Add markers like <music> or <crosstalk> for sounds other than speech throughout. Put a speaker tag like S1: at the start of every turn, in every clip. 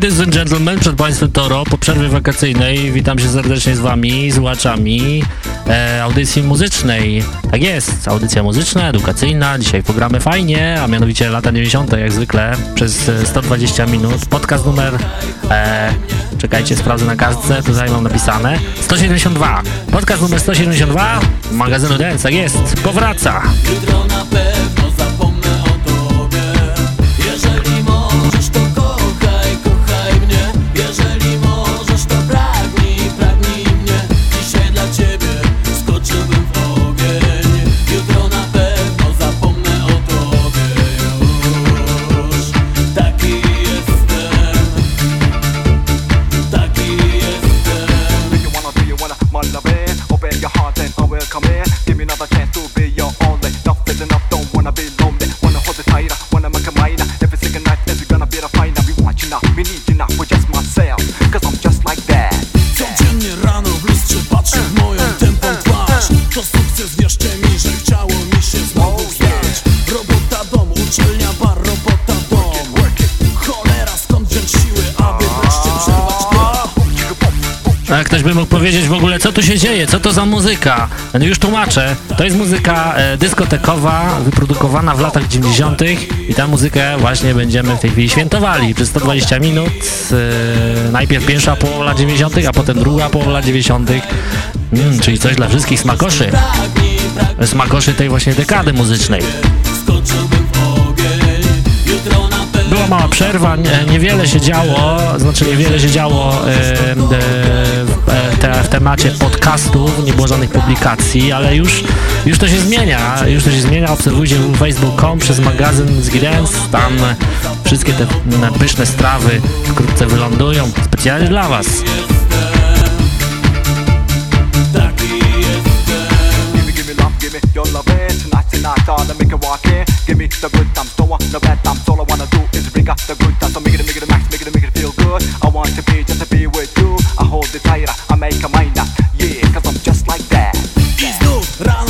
S1: Ladies and gentlemen, przed Państwem Toro, po przerwie wakacyjnej witam się serdecznie z Wami, słuchaczami e, audycji muzycznej. Tak jest, audycja muzyczna, edukacyjna, dzisiaj pogramy fajnie, a mianowicie lata 90. jak zwykle przez 120 minut. Podcast numer, e, czekajcie, sprawdzę na kartce, tutaj mam napisane, 172. Podcast numer 172 magazynu Dance, tak jest, powraca. Jutro na Ktoś by mógł powiedzieć w ogóle, co tu się dzieje, co to za muzyka. No już tłumaczę. To jest muzyka e, dyskotekowa, wyprodukowana w latach 90. i tę muzykę właśnie będziemy w tej chwili świętowali przez 120 minut. E, najpierw pierwsza połowa lat 90., a potem druga połowa lat 90. Mm, czyli coś dla wszystkich smakoszy. Smakoszy tej właśnie dekady muzycznej. Była mała przerwa, niewiele się działo, znaczy niewiele się działo e, e, temacie podcastów, nie było żadnych publikacji, ale już, już to się zmienia, już to się zmienia, obserwujcie facebook.com przez magazyn z Dance, tam wszystkie te pyszne strawy wkrótce wylądują, specjalnie dla Was. no make it, make it max, make it, make it feel good. I want to be just to be with hold it tighter, I make a mind up. Yeah, cause I'm just like that. I znów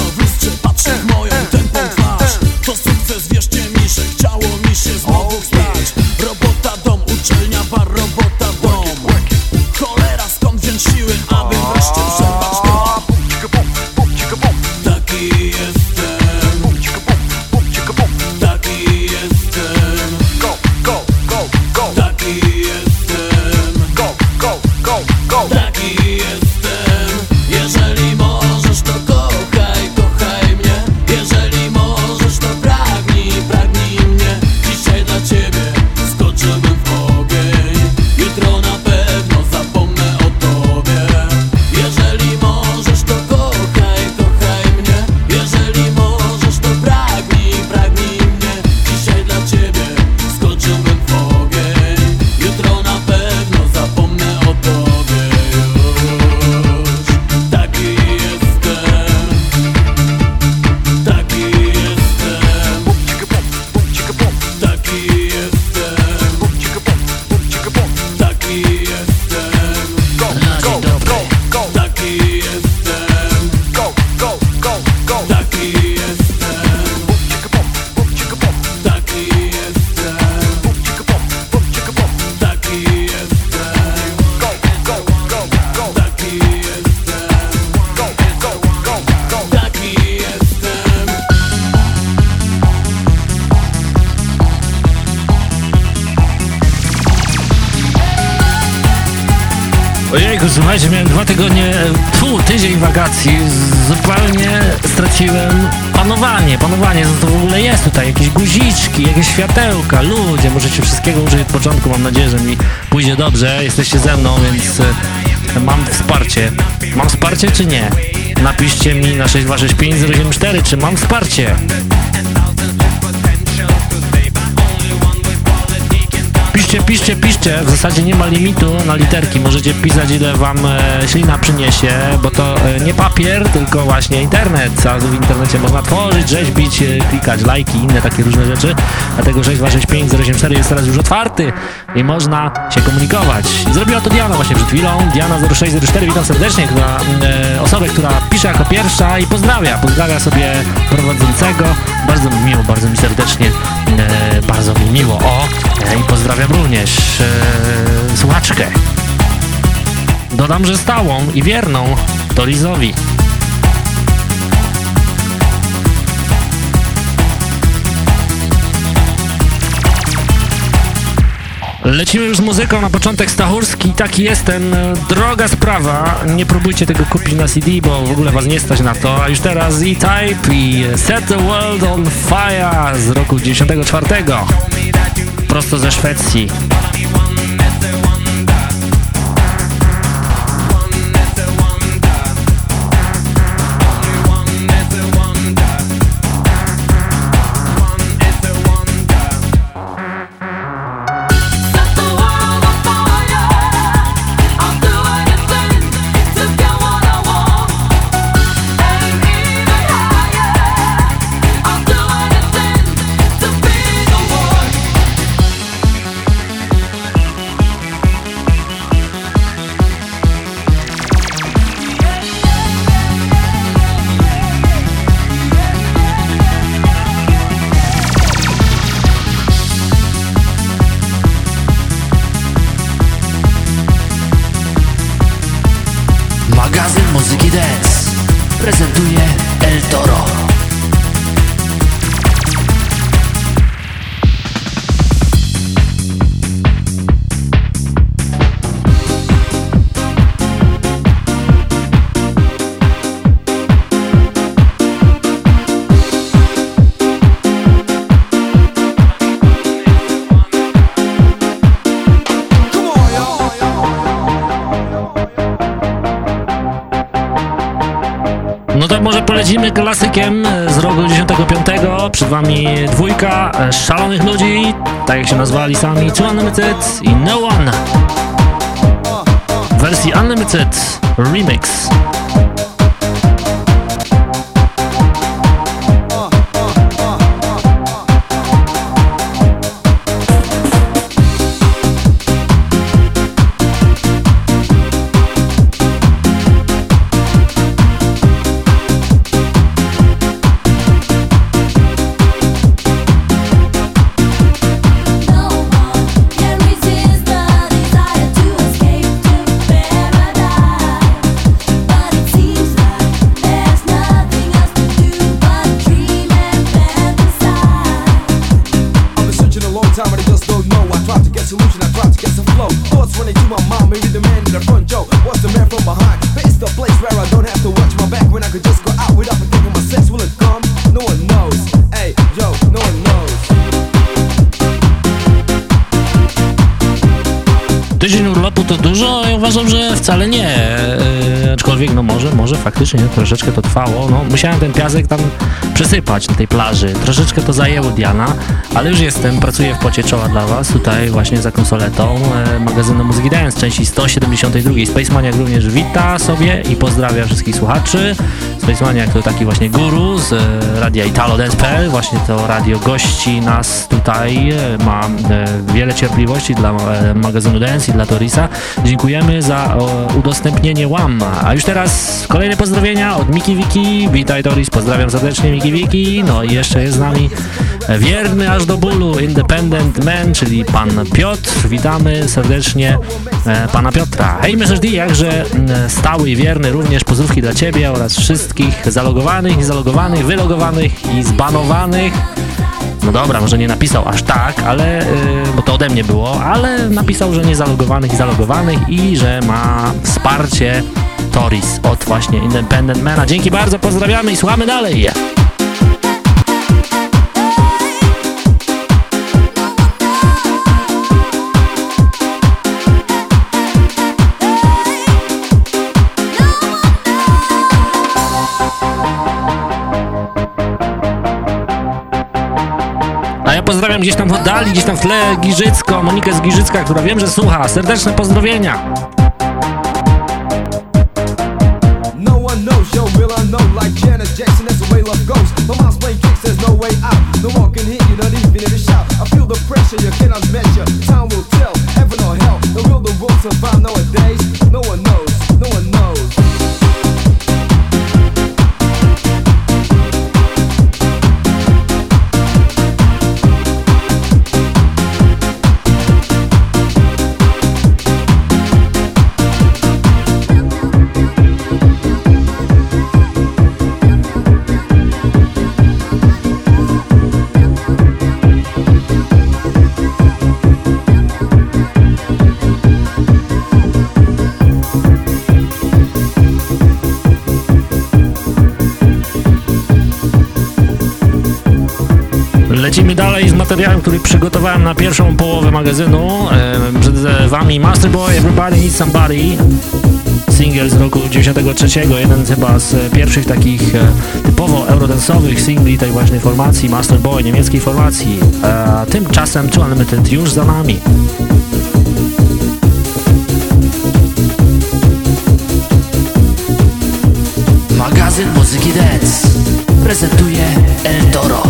S1: ludzie, możecie wszystkiego użyć od początku, mam nadzieję, że mi pójdzie dobrze, jesteście ze mną, więc e, mam wsparcie. Mam wsparcie czy nie? Napiszcie mi na 6265074, czy mam wsparcie. Piszcie, piszcie. W zasadzie nie ma limitu na literki. Możecie pisać ile wam e, ślina przyniesie, bo to e, nie papier, tylko właśnie internet. A w internecie można tworzyć, rzeźbić, e, klikać lajki inne takie różne rzeczy. Dlatego 6265084 jest teraz już otwarty i można się komunikować. Zrobiła to Diana właśnie przed chwilą. Diana0604, witam serdecznie. Która, e, osobę, która pisze jako pierwsza i pozdrawia. Pozdrawia sobie prowadzącego. Bardzo mi miło, bardzo mi serdecznie, e, bardzo mi miło. O, e, i pozdrawiam również e, słuchaczkę. Dodam, że stałą i wierną Torizowi. Lecimy już z muzyką, na początek Stachurski, taki jestem, droga sprawa, nie próbujcie tego kupić na CD, bo w ogóle was nie stać na to, a już teraz E-Type i Set the World on Fire z roku 94, prosto ze Szwecji. Lecimy klasykiem z roku 95. Przed wami dwójka szalonych ludzi, tak jak się nazwali sami, Two Unlimited i No One. W wersji Unlimited Remix. Wcale nie. Yy, aczkolwiek, no może, może faktycznie troszeczkę to trwało. No, musiałem ten piasek tam przesypać na tej plaży. Troszeczkę to zajęło Diana, ale już jestem, pracuję w pocie czoła dla Was, tutaj właśnie za konsoletą yy, magazynu Muzyki Dance, części 172. Space Maniac również wita sobie i pozdrawia wszystkich słuchaczy. Space Maniac to taki właśnie guru z e, radia Italo Dance.pl, właśnie to radio gości nas tutaj, e, ma e, wiele cierpliwości dla magazynu Dance i dla Torisa. Dziękujemy za udostępnienie łam. A już teraz kolejne pozdrowienia od Miki Wiki. Witaj Toris, pozdrawiam serdecznie Miki Wiki. No i jeszcze jest z nami wierny aż do bólu Independent Man, czyli pan Piotr. Witamy serdecznie pana Piotra. Hej Mr. D, jakże stały i wierny również pozdrówki dla ciebie oraz wszystkich zalogowanych, niezalogowanych, wylogowanych i zbanowanych no dobra, może nie napisał aż tak, ale, yy, bo to ode mnie było, ale napisał, że niezalogowanych i zalogowanych i że ma wsparcie Toris od właśnie Independent Mana. Dzięki bardzo, pozdrawiamy i słuchamy dalej. Gdzieś tam w oddali, gdzieś tam w tle Giżycko, Monikę z Giżycka, która wiem, że słucha. Serdeczne pozdrowienia. Materiałem, który przygotowałem na pierwszą połowę magazynu. Przed wami Master Boy, Everybody Needs Somebody. Single z roku 93, jeden chyba z pierwszych takich e, typowo eurodansowych singli tej właśnie formacji Master Boy, niemieckiej formacji. Tymczasem Two Unlimited już za nami. Magazyn Muzyki Dance prezentuje El Toro.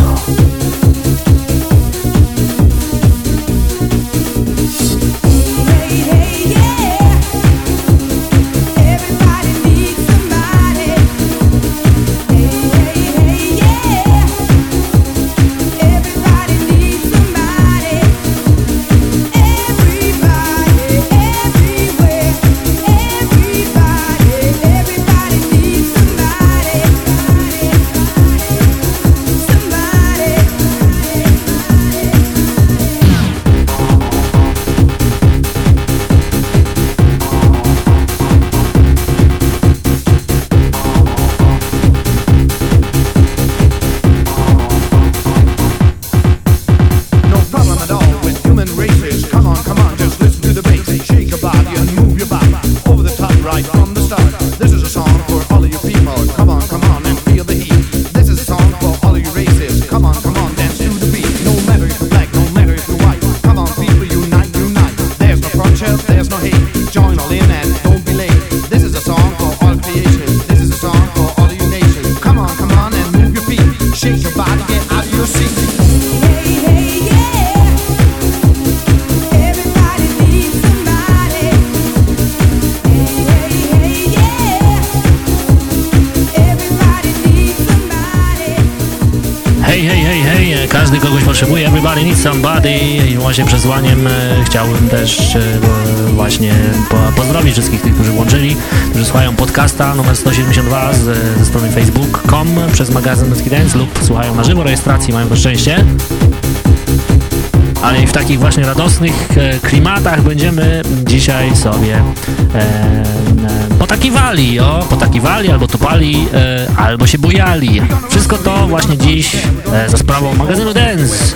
S1: Podcasta numer 172 z, ze strony facebook.com przez magazyn Muski Dance lub słuchają na żywo rejestracji, mają to szczęście. Ale i w takich właśnie radosnych e, klimatach będziemy dzisiaj sobie e, e, potakiwali, o, potakiwali albo topali, e, albo się bujali. Wszystko to właśnie dziś e, za sprawą magazynu Dance.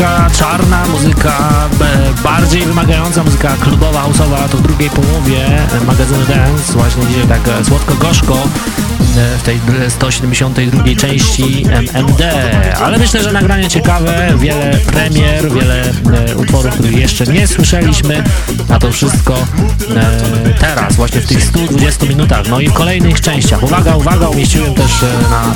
S1: Muzyka czarna, muzyka e, bardziej wymagająca, muzyka klubowa, houseowa, to w drugiej połowie e, magazynu Dance. Właśnie dzisiaj tak słodko-gorzko w tej 172 części MD. Ale myślę, że nagranie ciekawe, wiele premier, wiele utworów, których jeszcze nie słyszeliśmy, a to wszystko teraz, właśnie w tych 120 minutach. No i w kolejnych częściach. Uwaga, uwaga, umieściłem też na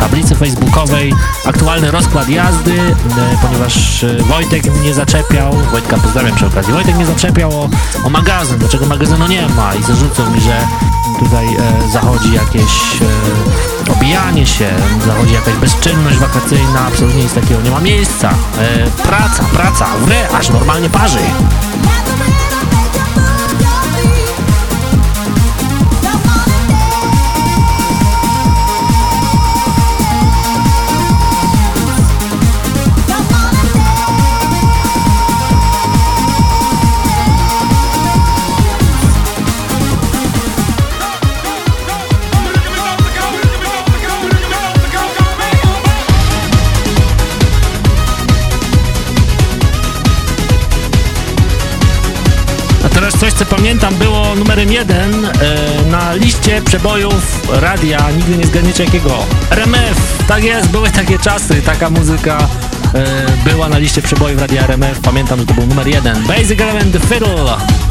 S1: tablicy facebookowej aktualny rozkład jazdy, e, ponieważ e, Wojtek nie zaczepiał, Wojtka pozdrawiam przy okazji, Wojtek nie zaczepiał o, o magazyn, dlaczego magazynu nie ma i zarzucał mi, że tutaj e, zachodzi jakieś e, obijanie się, zachodzi jakaś bezczynność wakacyjna, absolutnie nic takiego nie ma miejsca. E, praca, praca, wre, aż normalnie parzy. Pamiętam, było numerem jeden e, na liście przebojów radia, nigdy nie zgadniecie jakiego. RMF, tak jest, były takie czasy, taka muzyka e, była na liście przebojów radia RMF, pamiętam, że to był numer jeden. Basic Element Fiddle.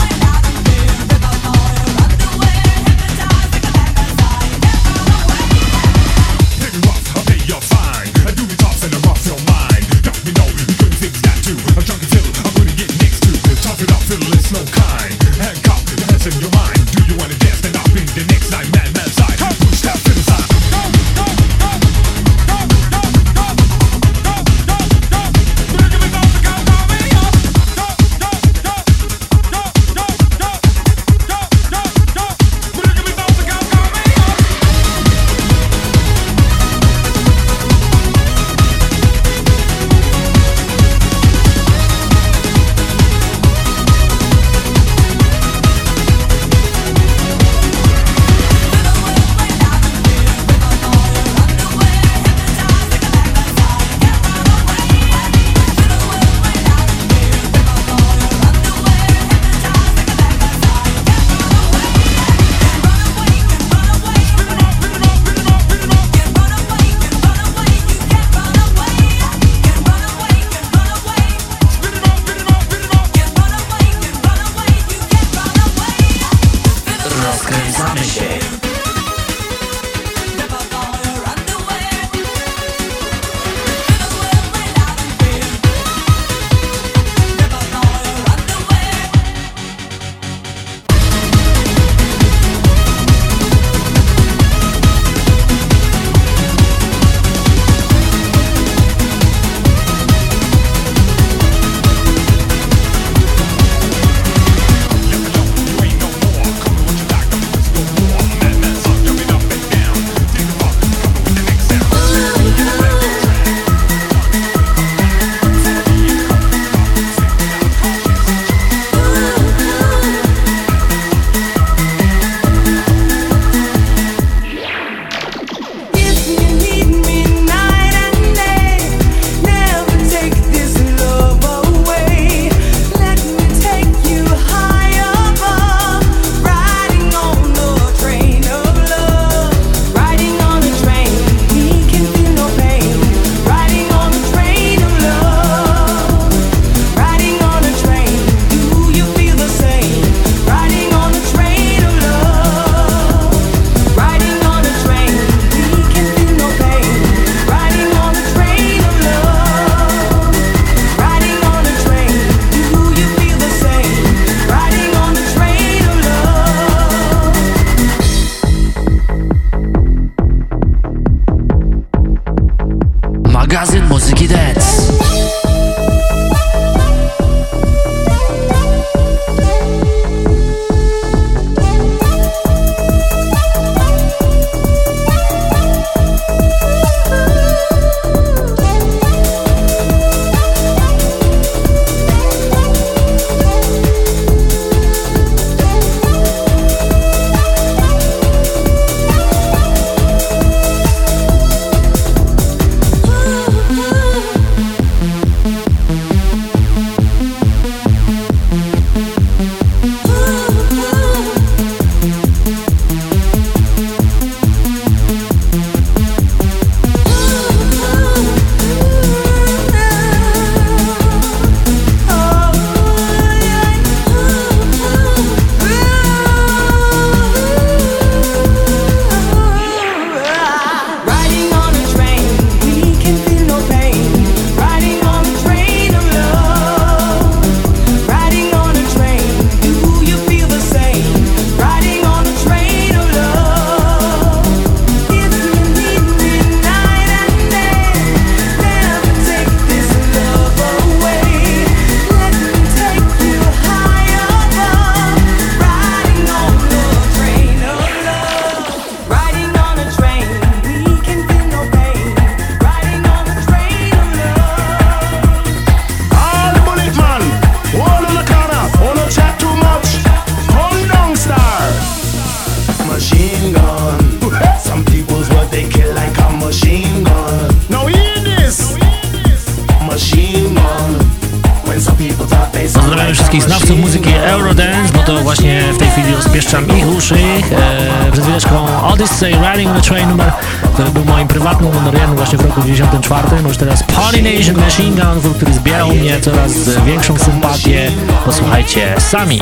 S2: Prywatnym numer jeden właśnie w roku 94. Już teraz Polynesian Machine Gun, który zbierał mnie coraz większą sympatię. Posłuchajcie sami.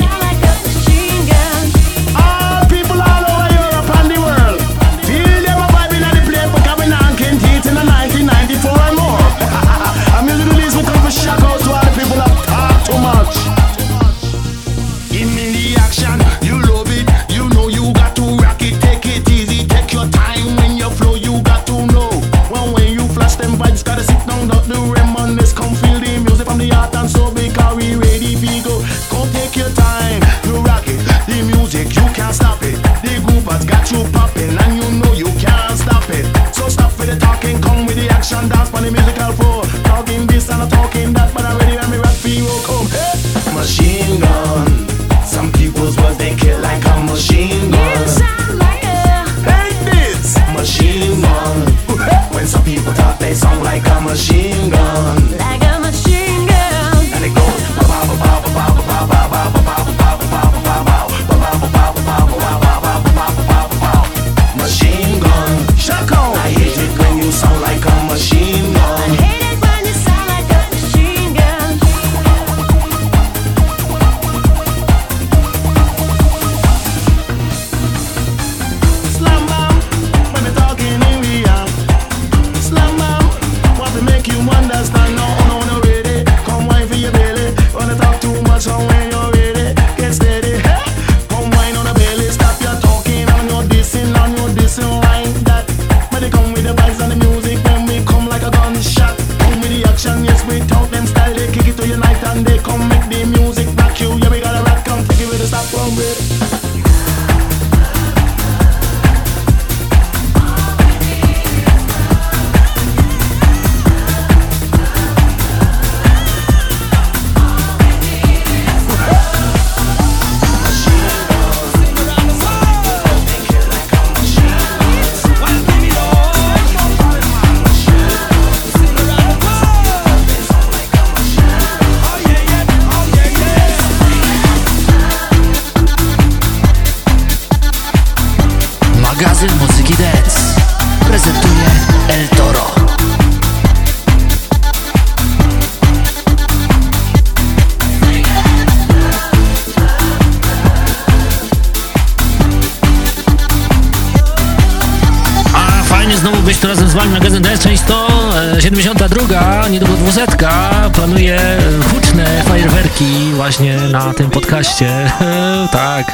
S2: Podcaście. <laughs> tak,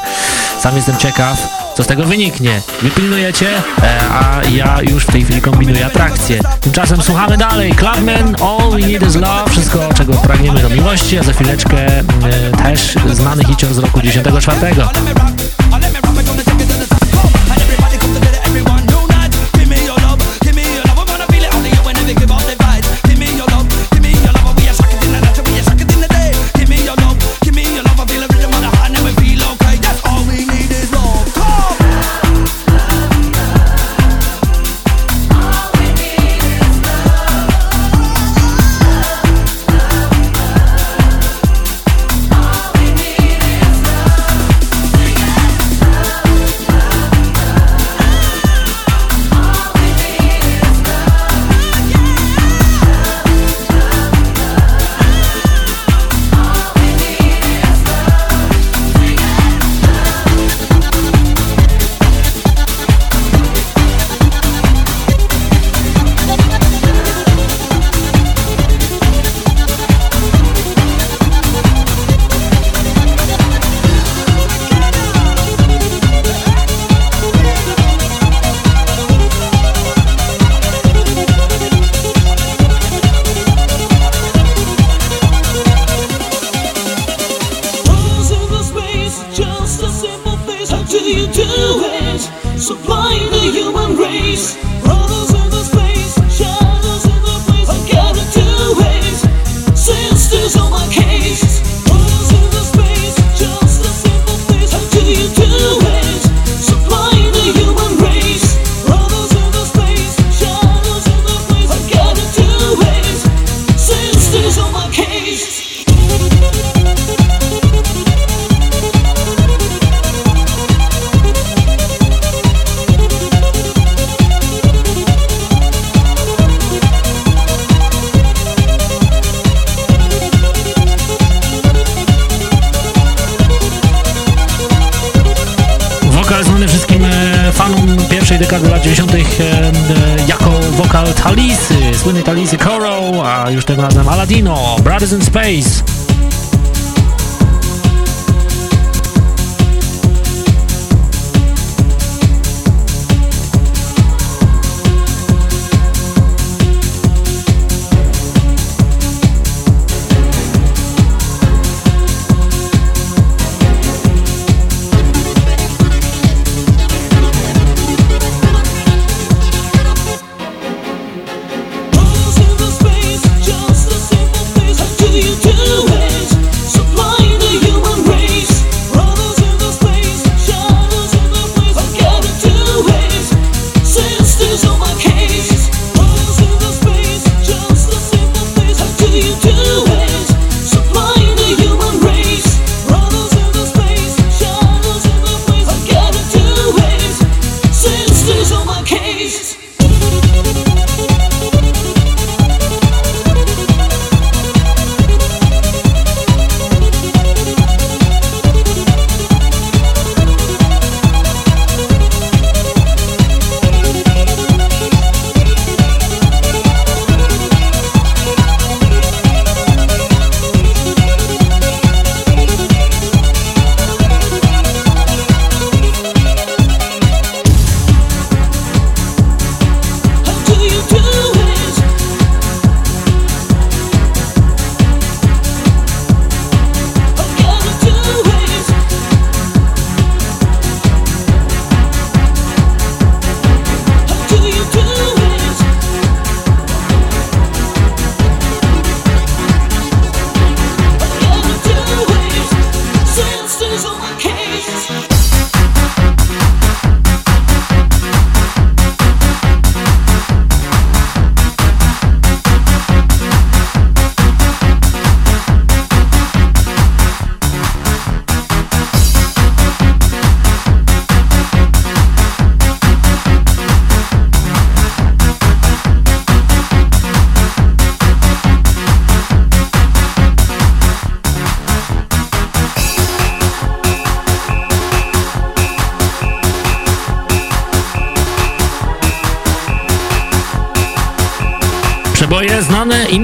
S2: sam jestem ciekaw, co z tego wyniknie. Wypilnujecie, e, a ja już w tej chwili kombinuję atrakcję. Tymczasem słuchamy dalej. Clubman, All We Need Is Love, wszystko czego pragniemy do miłości, a za chwileczkę e, też znany hicior z roku 94.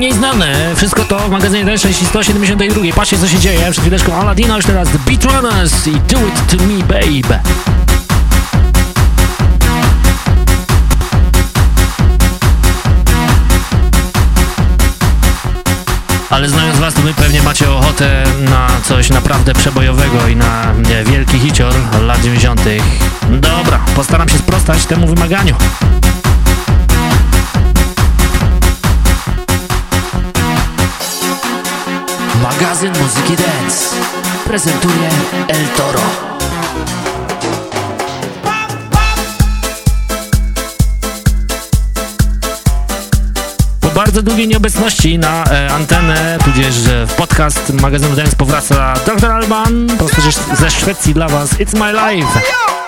S1: w magazynie D6 172. Patrzcie co się dzieje. Przed chwileczką Aladino, już teraz The Beat Runners i Do It To Me Babe. Ale znając was, to wy pewnie macie ochotę na coś naprawdę przebojowego i na wielki hicior lat 90. Dobra, postaram się sprostać temu wymaganiu. Magazyn muzyki dance prezentuje El Toro. Po bardzo długiej nieobecności na e, antenę, tudzież w podcast magazynu Dance powraca Dr. Alban, prosto ze Szwecji dla Was It's My Life.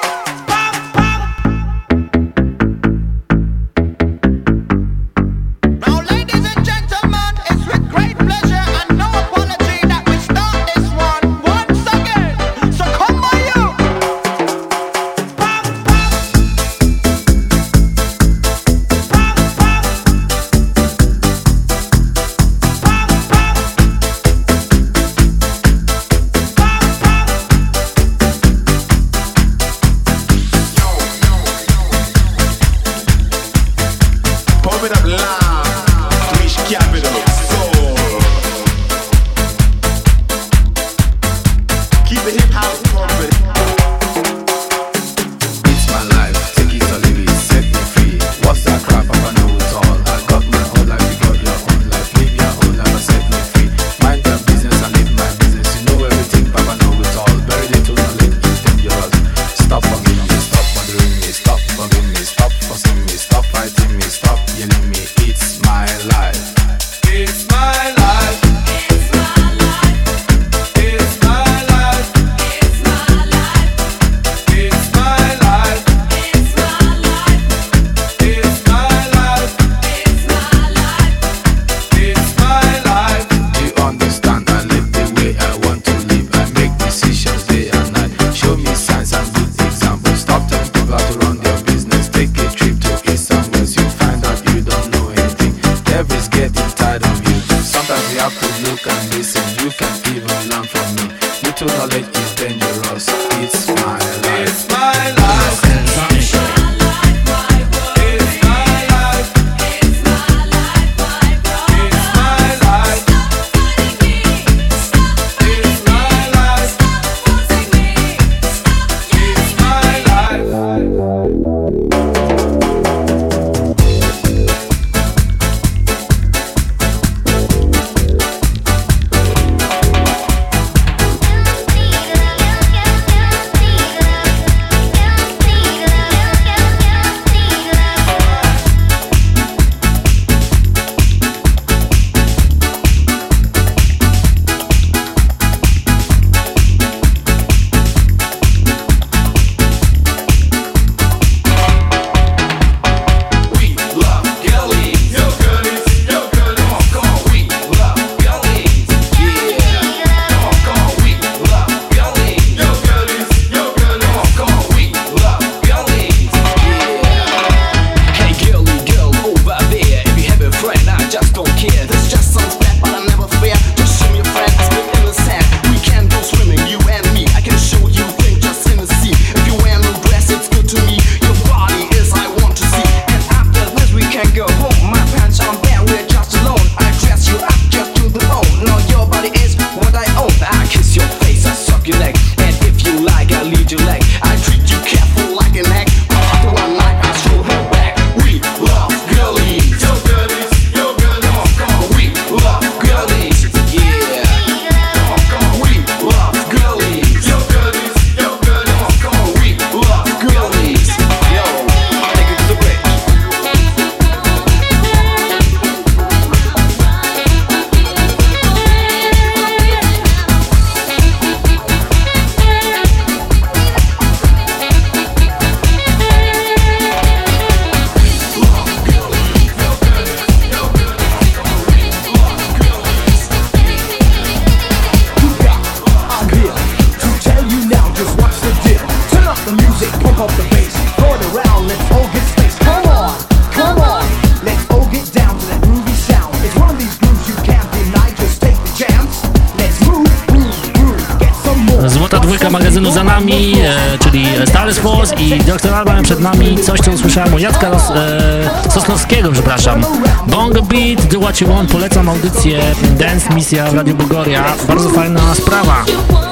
S3: Usłyszałem u Jacka e, Sosnowskiego, przepraszam. Bongo Beat, Do What You Want, polecam audycję Dance Misja w Radio Bugoria. Bardzo fajna sprawa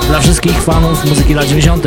S3: dla wszystkich fanów muzyki lat 90.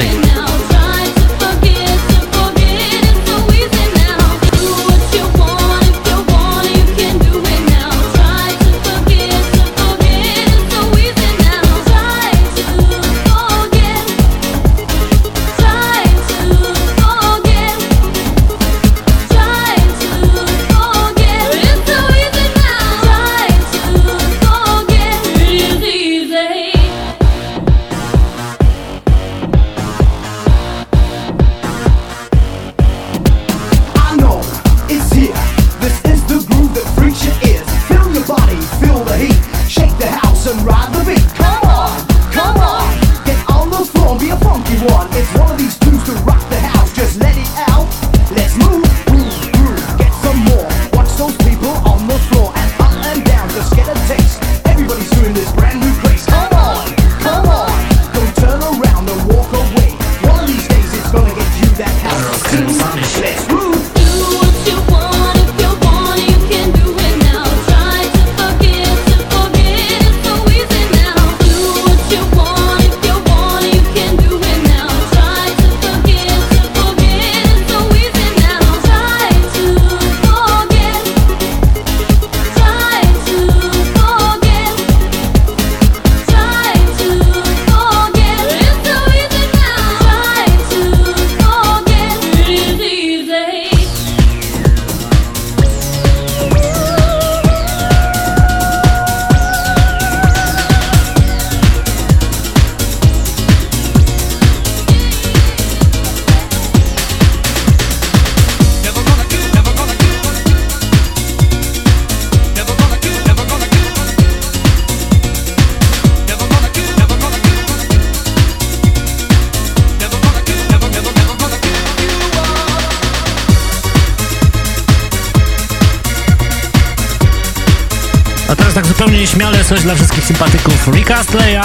S3: coś dla wszystkich sympatyków Ricka Asleya,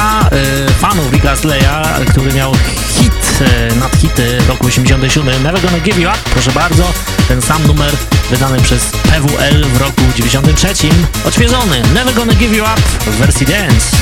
S3: y, fanów Ricka Asleya, który miał hit, y, nad hity roku 87, Never Gonna Give You Up, proszę bardzo, ten sam numer wydany przez PWL w roku 93, odświeżony, Never Gonna Give You Up w wersji dance.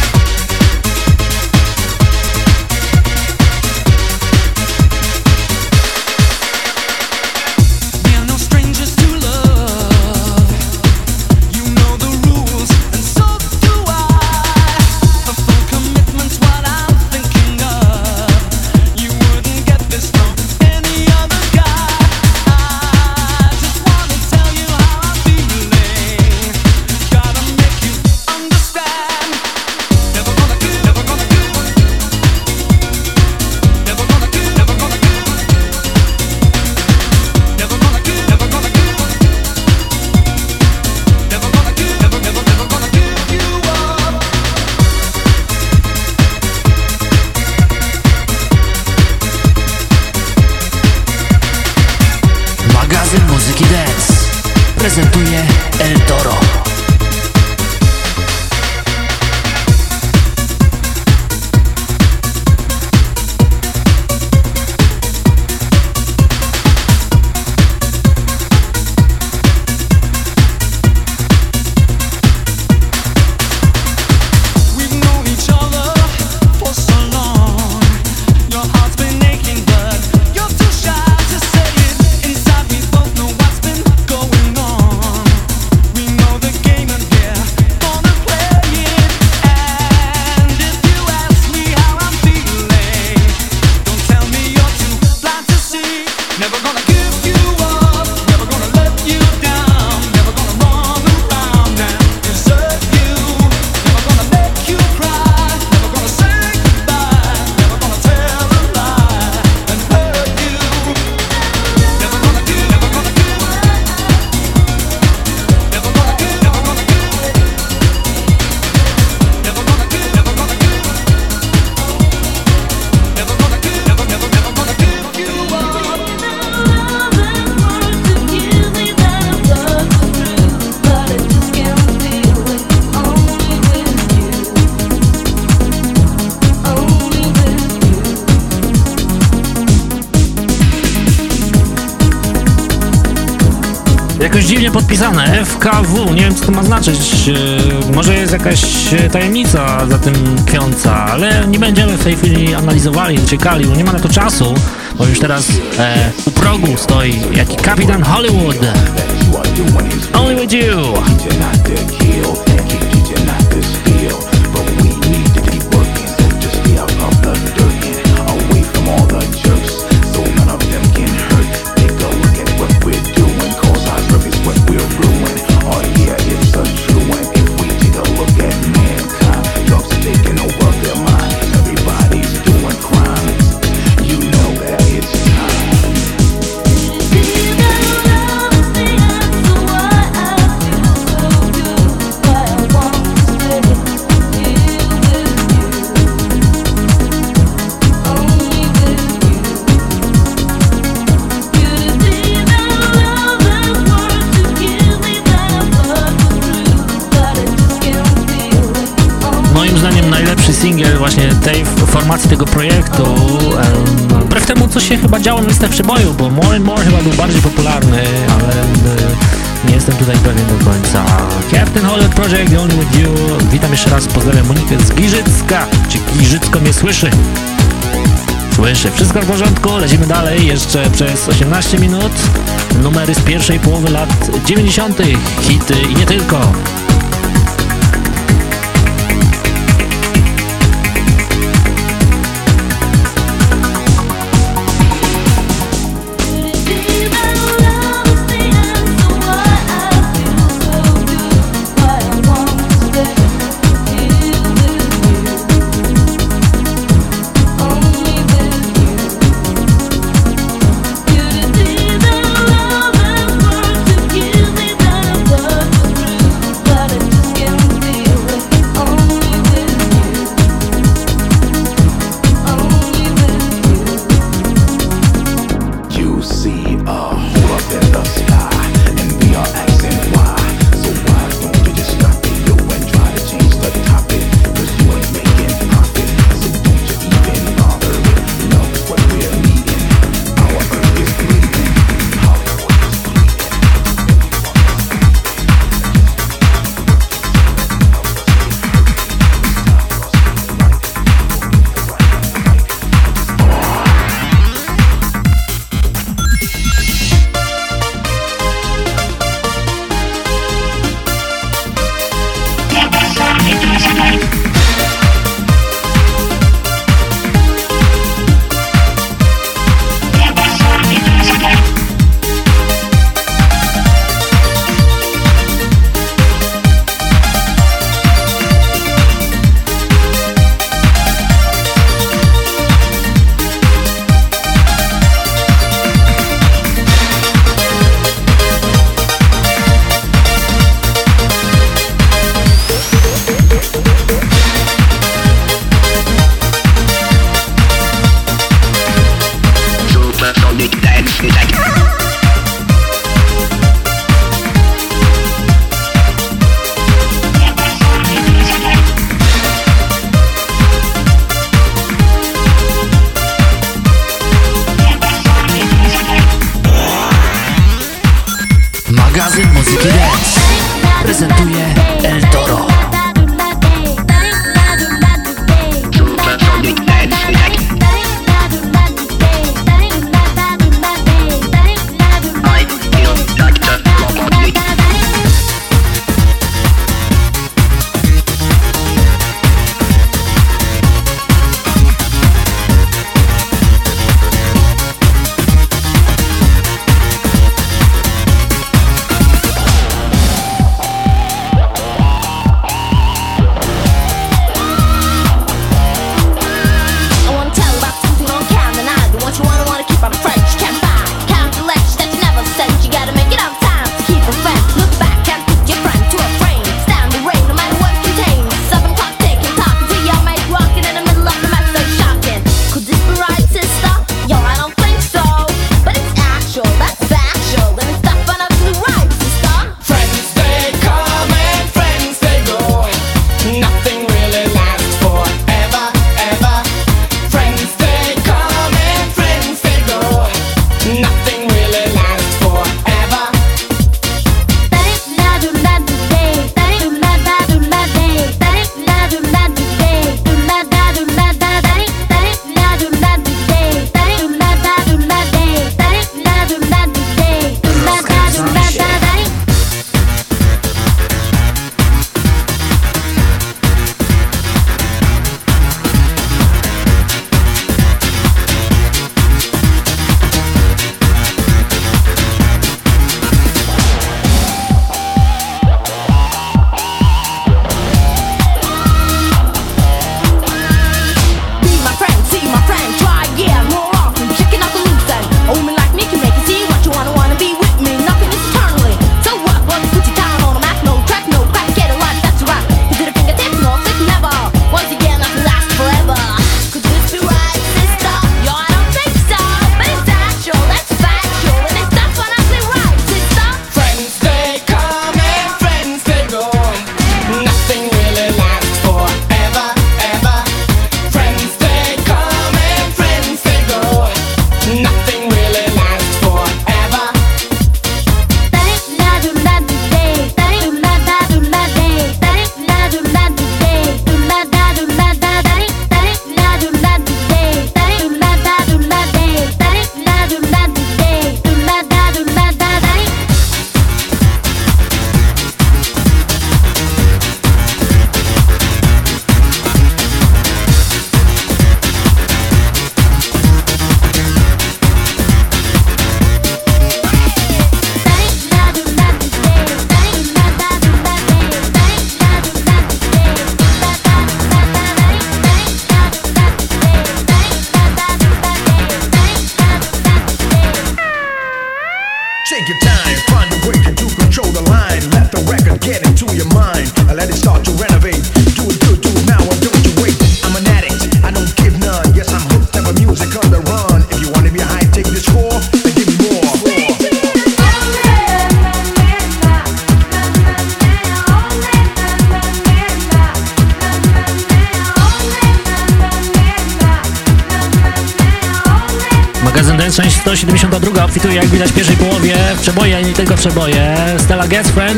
S4: Znaczyć. E, może jest jakaś tajemnica za tym tkwiąca, ale nie będziemy w tej chwili analizowali, ciekali, bo nie ma na to czasu, bo już teraz e, u progu stoi jaki kapitan Hollywood. Only with you. Na listach przeboju, bo More and More chyba był bardziej popularny, ale nie jestem tutaj pewien do końca. Captain Hollywood Project, The Only With You, witam jeszcze raz, pozdrawiam Monikę z Giżycka, czy Giżycko mnie słyszy? Słyszy, wszystko w porządku, lecimy dalej, jeszcze przez 18 minut, numery z pierwszej połowy lat 90., hity i nie tylko.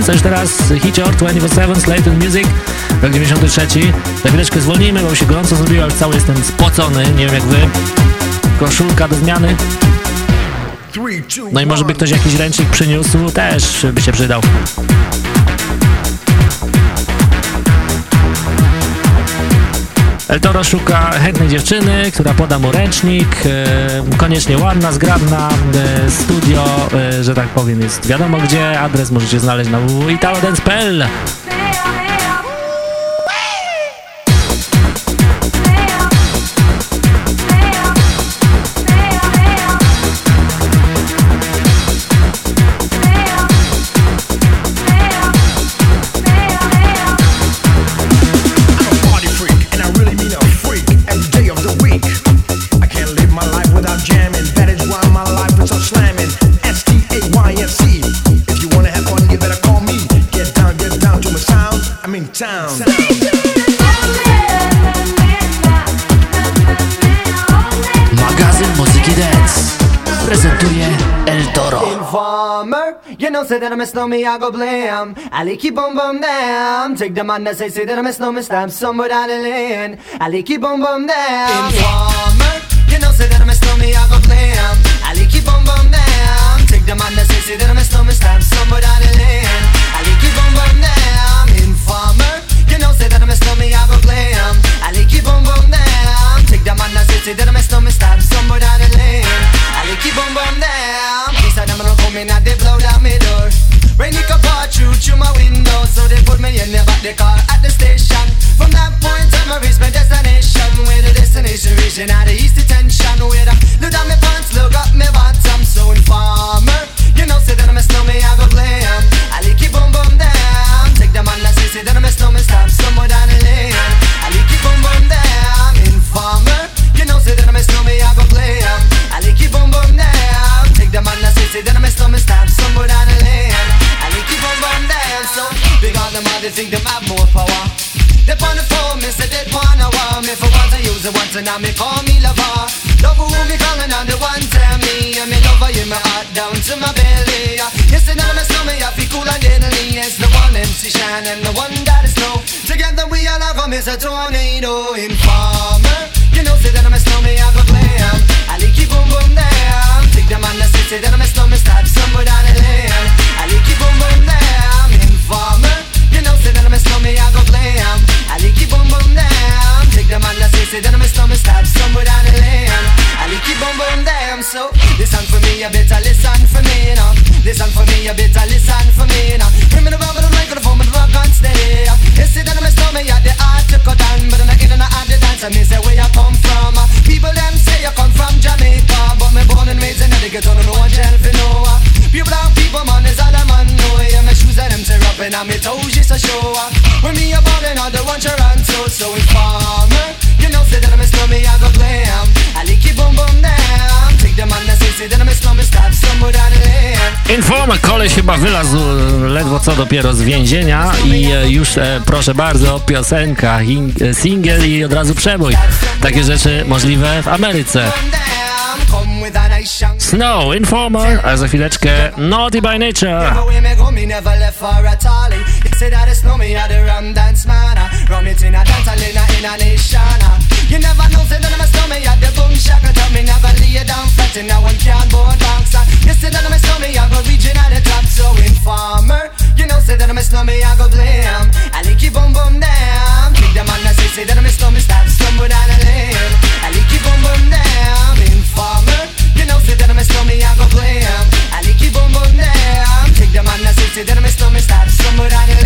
S1: A już teraz Hicior 24-7 Slave Music, rok 93. Za chwileczkę zwolnimy, bo się gorąco zrobiło, już cały jestem spocony, nie wiem jak wy. Koszulka do zmiany. No i może by ktoś jakiś ręcznik przyniósł, też by się przydał. El Toro szuka chętnej dziewczyny, która poda mu ręcznik, e, koniecznie ładna, zgrabna, e, studio, e, że tak powiem, jest wiadomo gdzie, adres możecie znaleźć na www.italodance.pl
S5: say that I'm a snowman, I go blam. I keep boom boom down. Take the man that say, say that I'm a snowman, stamp somewhere down the lane. I keep boom boom down. Informer, you know, say that I'm a snowman, I go blam. I keep boom boom down. Take the man that say, say that I'm a snowman, stamp somewhere down the lane. I keep boom boom down. Informer, you know, say that I'm a snowman, I go blam. I keep boom boom down. Take the man that say, say that I'm a snowman, stamp somewhere down the lane. I keep boom boom down. These are them coming at the blow down me door. Rain it can pour through through my window, so they put me in the back the car at the station. From that point on, I reach my destination. Where the destination reaching out the east them all they think them have more power. They on the phone, me say they wanna want me For once I use it once and now me call me lover. Love who me calling on the one tell me. And me love you my heart down to my belly. Yes, and now me stomach I feel cool and deadly. Yes, the one MC Shine and the one that is snow Together we all are come as a tornado Informer. You know say that I'm a snowman I go glam. I like keep boom boom down Take them on the city that I'm a say I'm a snowman go glam. I boom boom down Take them on the that I'm a snowman Start somewhere down the lane. I boom boom down So listen for me you better listen for me now Listen for me you better listen for me now Bring me the rubber the microphone with and stay. You see that I'm a snowman yeah the art to cut down But I'm in and out the dance me say where you come from. People them say you come from Jamaica But me born and raised in the ghetto, no one tell for no. Pure brown people man is all a man know Yeah, my shoes and them tear and me toes just a show. When me a ballin' all the one Toronto So informer, you know say that I'm a slummy I go glam. I lick it boom boom down Take the man that say say that I'm a slummy Stop somewhere down the lane
S1: Informer, koleś chyba wylazł ledwo co dopiero z więzienia i e, już e, proszę bardzo, piosenka, e, single i od razu przebój. Takie rzeczy możliwe w Ameryce. Snow, Informer, a za chwileczkę Naughty by Nature. You never know, say that I'm a stomach, yeah, the boom shaka tell me never lay down flat and now one can't board box. You say that I'm a stomach, I go region at the top, so informer. You know, say that I'm a stomach, I go blame. I like you boom boom down. Kick them on, I say, say that I'm a stomach, stop stumble down the lane. I like you boom boom down. Informer. You know, say that I'm a stomach, I go blame. I like you boom boom down. Kick them on, I say, say that I'm a stomach, stop stumble down the lane.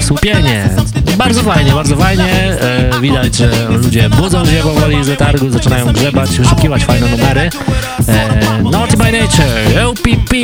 S6: Słupienie. Bardzo fajnie, bardzo fajnie, e, widać, że ludzie budzą się powoli z letargu, zaczynają grzebać, wyszukiwać fajne numery. E, Naughty by Nature, OPP.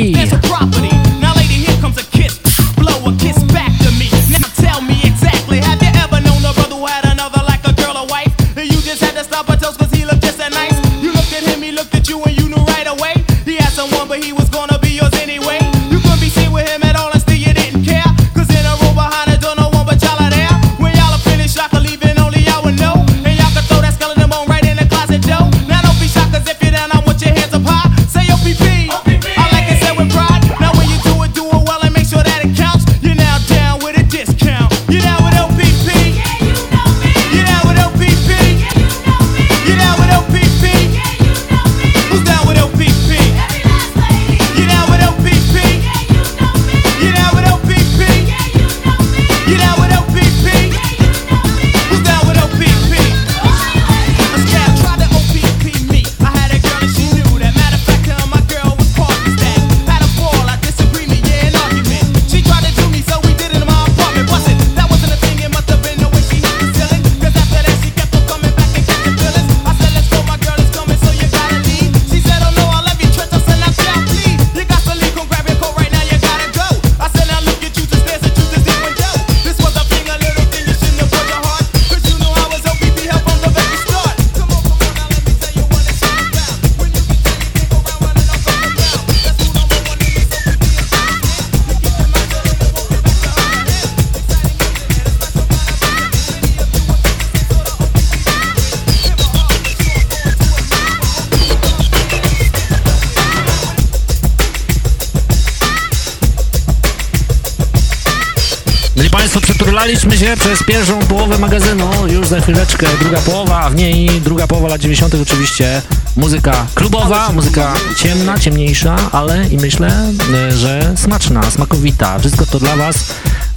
S6: Przebraliśmy się przez pierwszą połowę magazynu, już za chwileczkę druga połowa, w niej druga połowa lat 90. oczywiście muzyka klubowa, muzyka ciemna, ciemniejsza, ale i myślę, e, że smaczna, smakowita. Wszystko to dla Was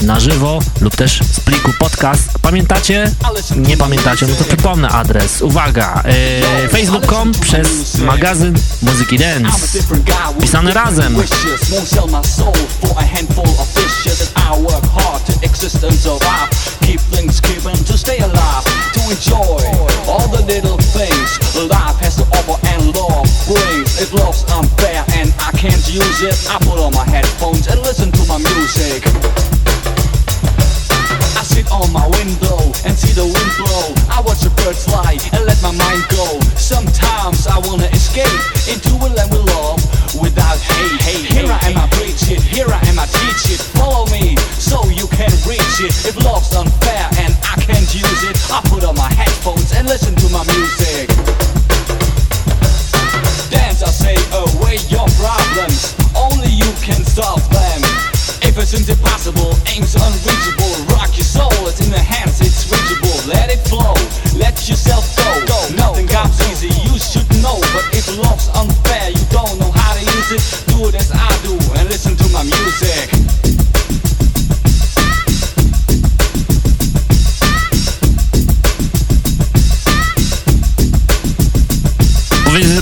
S6: na żywo lub też z pliku podcast. Pamiętacie? Nie pamiętacie? No to przypomnę adres. Uwaga! E, Facebook.com przez magazyn Muzyki Dance. Pisane razem. I put on my headphones and listen to my music. Sit on my window and see the wind blow. I watch the birds fly and let my mind go. Sometimes I wanna escape into a land we love without hate. Hey, here I am, I preach it. Here I am, I teach it. Follow me so you can reach it. If love's unfair and I can't use it, I put on my headphones and listen to my music. Dance, I say, away your problems. Only you can solve them. If it seems impossible, aims unreachable.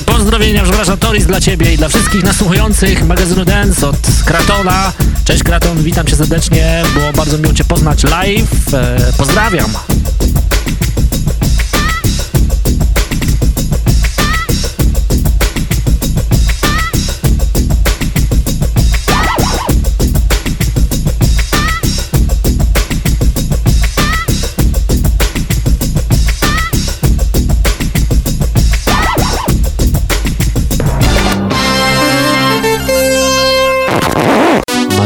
S6: Pozdrowienia, przepraszam, dla Ciebie i dla wszystkich nasłuchujących magazynu Dance od Kratona. Cześć Kraton, witam Cię serdecznie, było bardzo miło Cię poznać live. E, pozdrawiam.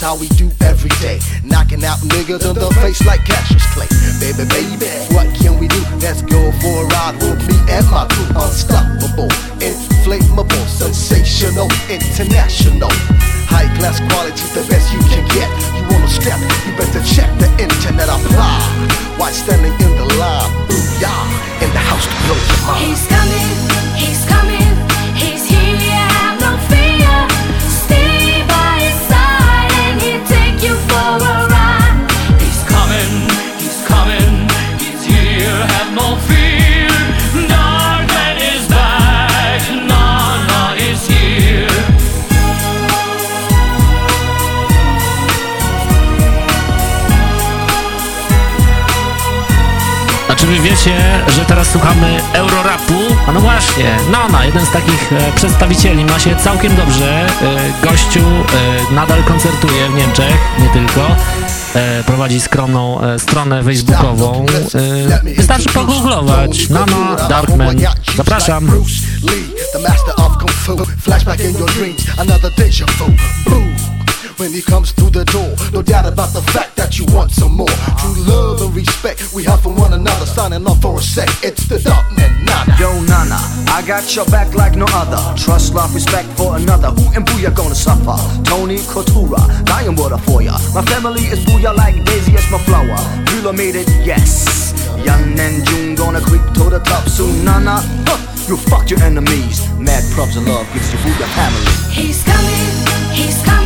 S7: How we do
S1: E, prowadzi skromną e, stronę facebookową. E, wystarczy pogooglować. Nana Darkman. Zapraszam.
S7: Flashback in your dreams, another deja vu. Boom. When he comes through the door, no doubt about the fact that you want some more. True love and respect we have for one another. Signing off for a sec, it's the Darkman Nana.
S8: Yo, Nana, I got your back like no other. Trust, love, respect for another. Who and Booyah gonna suffer? Tony Kotura, dying water for ya. My family is Booyah like Daisy is my flower. Bula made it, yes. Young and June gonna creep to the top soon, Nana. Huh, you fuck your enemies. Mad props and love gives you Booyah family.
S9: He's coming, he's coming,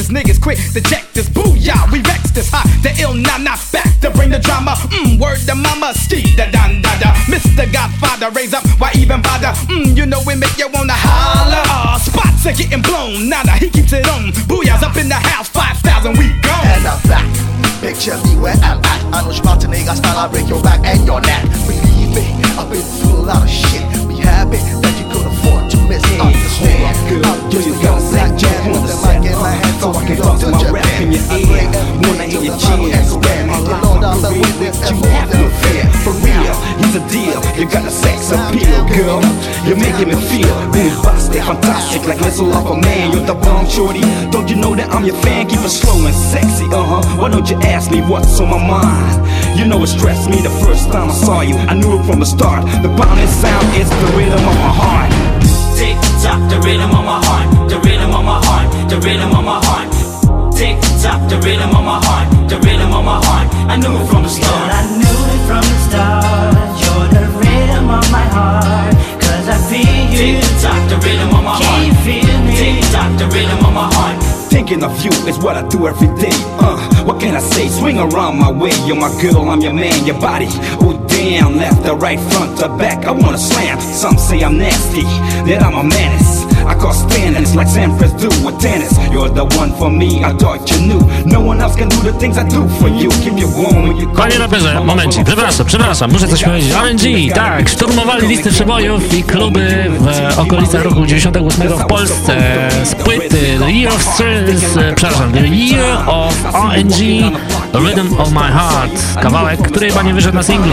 S10: Texas niggas quick to check this booyah. We vex this hot, the ill not back to bring the drama. Mmm, word to mama, ski da dan da da. Mr. Godfather, raise up, why even bother? Mmm, you know we make you wanna holler. Aw, spots are getting blown, nada, he keeps it on. Booyah's up in the house, 5,000, we gone.
S7: And I'm back. Picture me where I'm at. I know Schwarzenegger style, I break your back and your neck. Believe me, I've been through a lot of shit. We you could afford to miss. Understand? I'm just a young black man with the mic in my hand, so I can talk to Japan. I bring everything to the level and span. You know that I'm with
S11: you have no fear. For real, he's a deal. You got a sex appeal, girl. You're making me feel bombastic, fantastic, like missile off a man. You're the bomb, shorty. Don't you know that I'm your fan? Keep it slow and sexy, uh huh. Why don't you ask me what's on my mind? You know it stressed me the first time I saw you. I knew it from the start. The pounding sound is the rhythm of my heart.
S12: Tick tock, the rhythm of my heart, the rhythm of my heart, the rhythm of my heart. Tick tock, the rhythm of my heart, the rhythm of my heart. I knew it from the start.
S13: I knew it from the start. You're the rhythm of my heart. Cause I feel you.
S12: Tick tock, the rhythm of my heart.
S13: Can
S12: heart.
S13: you feel me?
S12: Tick tock, the rhythm of my heart.
S11: Thinking of you is what I do every day. Uh, what can I say? Swing around my way. You're my girl, I'm your man, your body. Oh damn, left to right, front to back. I wanna slam. Some say I'm nasty, that I'm a menace. I cause standings like Sampras do with tennis. You're the one for me, I thought you knew. No one else can do the things I do for you. Keep you warm when you call
S1: Panie raperze, momencik, przepraszam, przepraszam, muszę coś powiedzieć. RNG, tak, szturmowali listy przebojów i kluby w okolicach roku 98 w Polsce z płyty The Year of Thrills, e, przepraszam, The Year of RNG, Rhythm of My Heart, kawałek, który chyba nie wyszedł na singlu.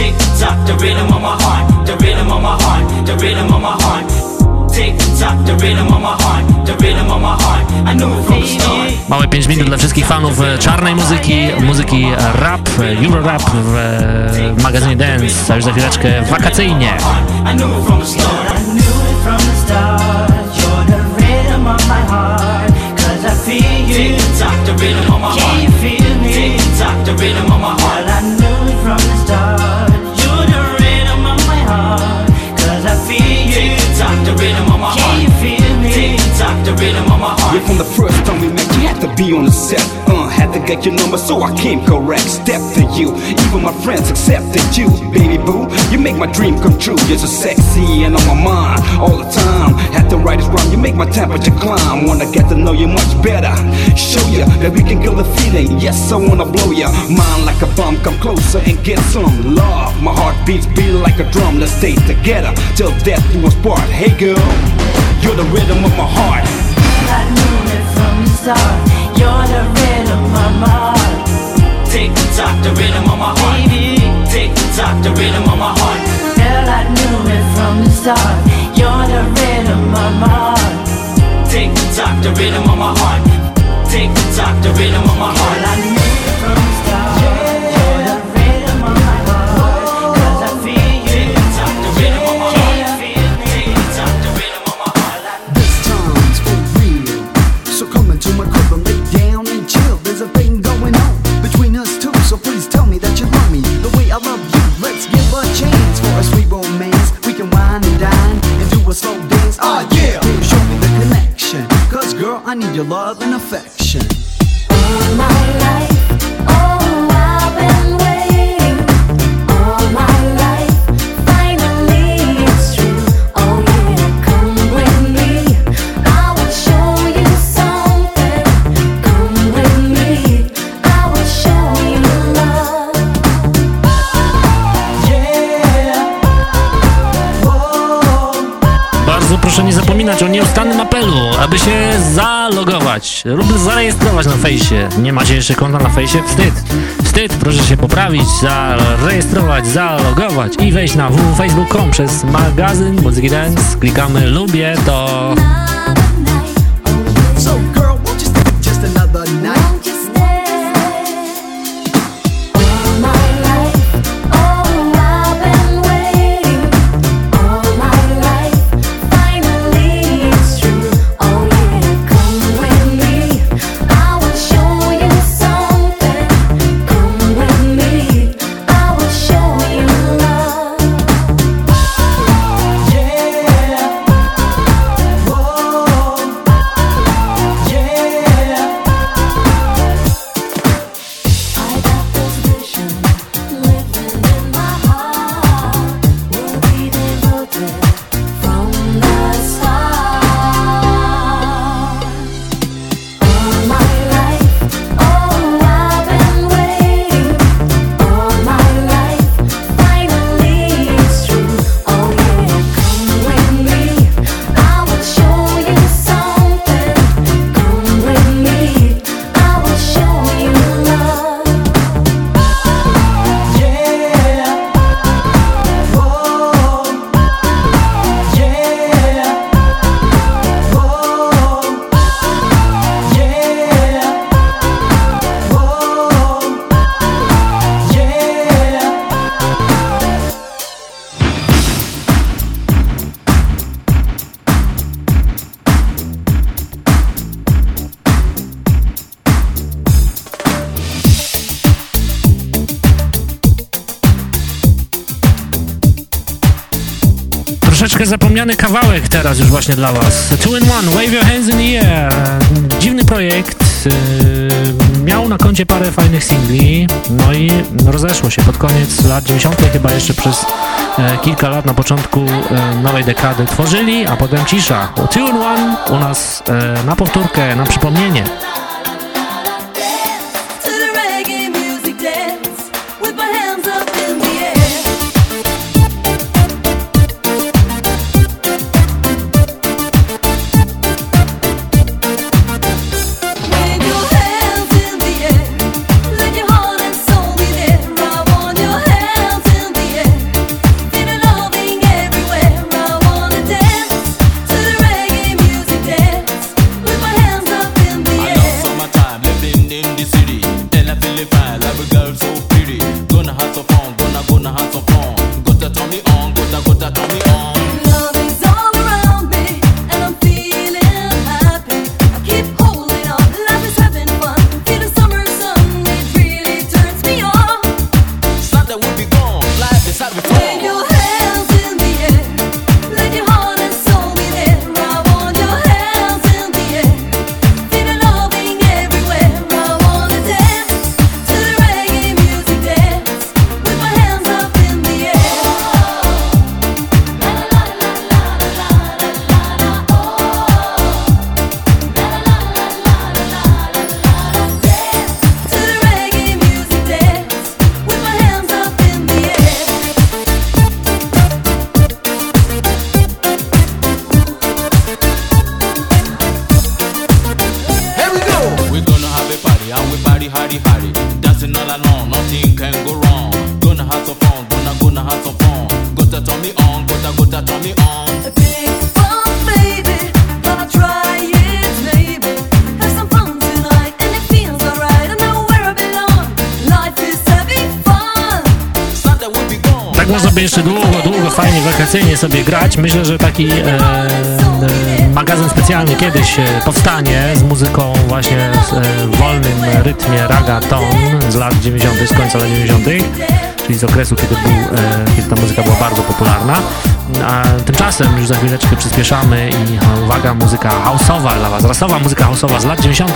S12: Tick tock, the rhythm of my heart, the rhythm of my heart, the rhythm my heart. Tick tock, the rhythm of my heart, the rhythm of my heart. I knew it from the start.
S1: Małe 5 minut dla wszystkich fanów e, czarnej muzyki, muzyki rap, e, Eurorap w e, magazynie Dance, a już za chwileczkę wakacyjnie.
S12: I knew.
S13: I it from the start. You're the rhythm of my heart. I feel you.
S12: Tick tock, the rhythm on my heart.
S13: Can you feel me?
S12: Tick tock, the rhythm on my heart.
S13: Well I knew it from the start. You're the
S12: rhythm of my heart. Cause I feel you. Tick tock, the rhythm my heart Can you feel me? Tick tock, the rhythm on my heart.
S11: Yeah, from the first time we met you had to be on the set, uh had to get your number, so I came correct. Step to you, even my friends accepted you. Baby boo, you make my dream come true. You're so sexy and on my mind all the time. Had to write this rhyme, you make my temperature climb. Wanna get to know you much better. Show you that we can kill the feeling. Yes, I wanna blow your Mind like a bomb, come closer and get some love. My heart beats beat like a drum. Let's stay together till death do us part. Hey girl, you're the rhythm of my heart.
S14: I knew it from the start. You're the rhythm of my heart.
S12: Tick tock, the rhythm of my heart.
S14: Baby,
S12: Tick tock, the rhythm of my heart.
S14: girl, I knew it from the start. You're the rhythm of my heart.
S12: Tick tock, the rhythm of my heart. Tick tock, the rhythm of my
S14: Girl,
S12: heart.
S1: Need your love and affection.
S9: Zalogować lub zarejestrować na fejsie. Nie macie jeszcze konta na fejsie? Wstyd. Wstyd, proszę się poprawić, zarejestrować, zalogować i wejść na www.facebook.com przez magazyn Muzyki Dance. Klikamy lubię to... teraz już właśnie dla was. Two in One, Wave Your Hands in the Air. Dziwny projekt. yy, Miał na koncie parę fajnych singli, no i rozeszło się pod koniec lat 90. chyba jeszcze przez e, kilka lat na początku e, nowej dekady tworzyli, a potem cisza. Two in One u nas e, na powtórkę, na przypomnienie.
S15: komercyjnie sobie grać. Myślę, że taki e, e magazyn specjalny kiedyś e, powstanie z muzyką właśnie e, w e, wolnym rytmie ragaton z lat 90., z końca lat 90., czyli z okresu, kiedy, był, e, kiedy ta muzyka była bardzo popularna. A tymczasem już za chwileczkę przyspieszamy i uwaga, muzyka houseowa dla Was, rasowa muzyka houseowa z lat 90.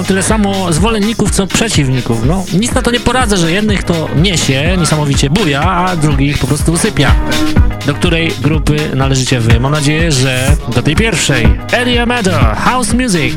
S15: mają tyle samo zwolenników, co przeciwników. No, nic na to nie poradzę, że jednych to niesie niesamowicie buja, a drugich po prostu usypia. Do której grupy należycie wy? Mam nadzieję, że do tej pierwszej. Elia Meadow, House Music.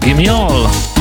S1: Give me all.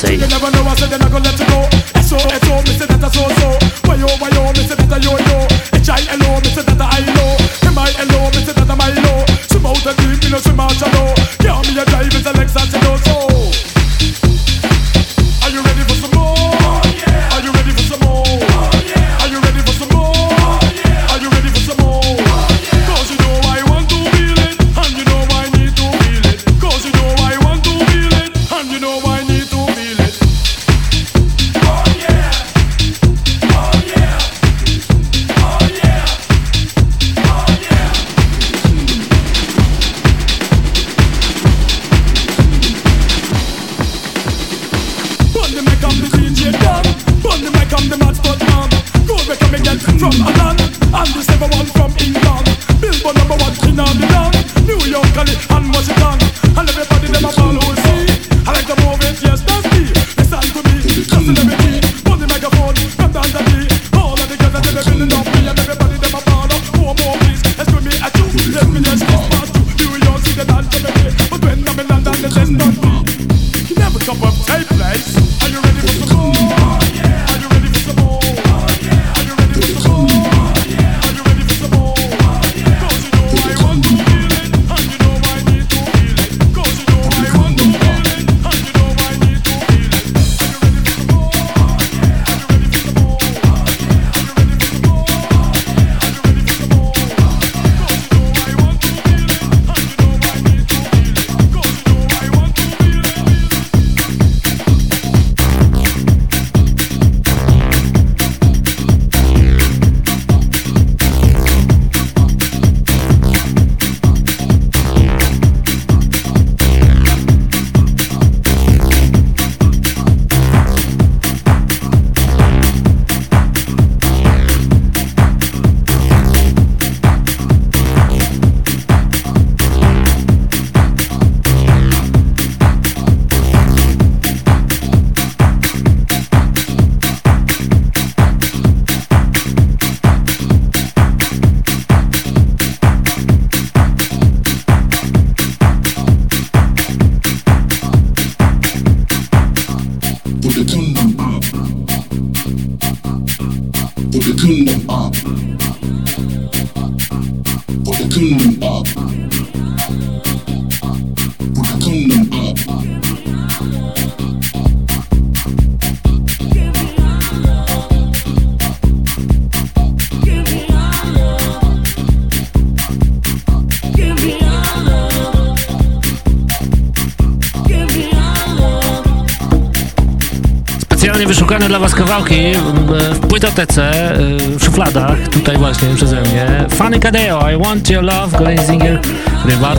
S16: 2006.